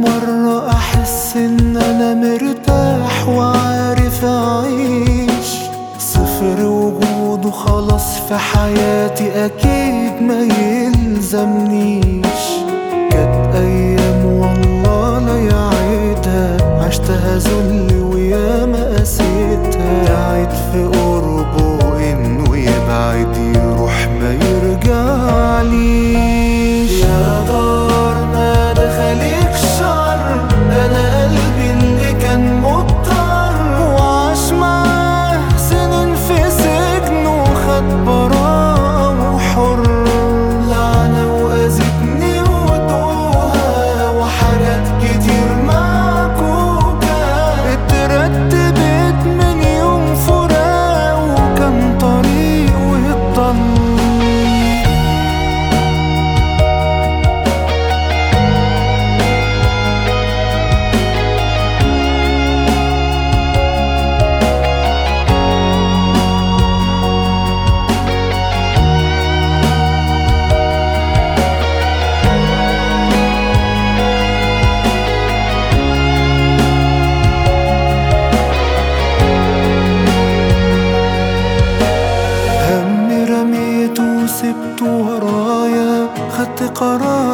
مرة أحس إن أنا مرتاح وعارف أعيش. صفر وجوده خلاص في حياتي أكيد ما يلزمنيش. but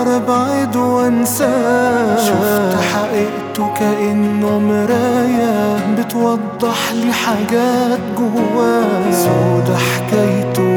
أقدر بعيد وانساه شفت حقيقته كانه مرايه بتوضح لي حاجات جواه سودة حكايته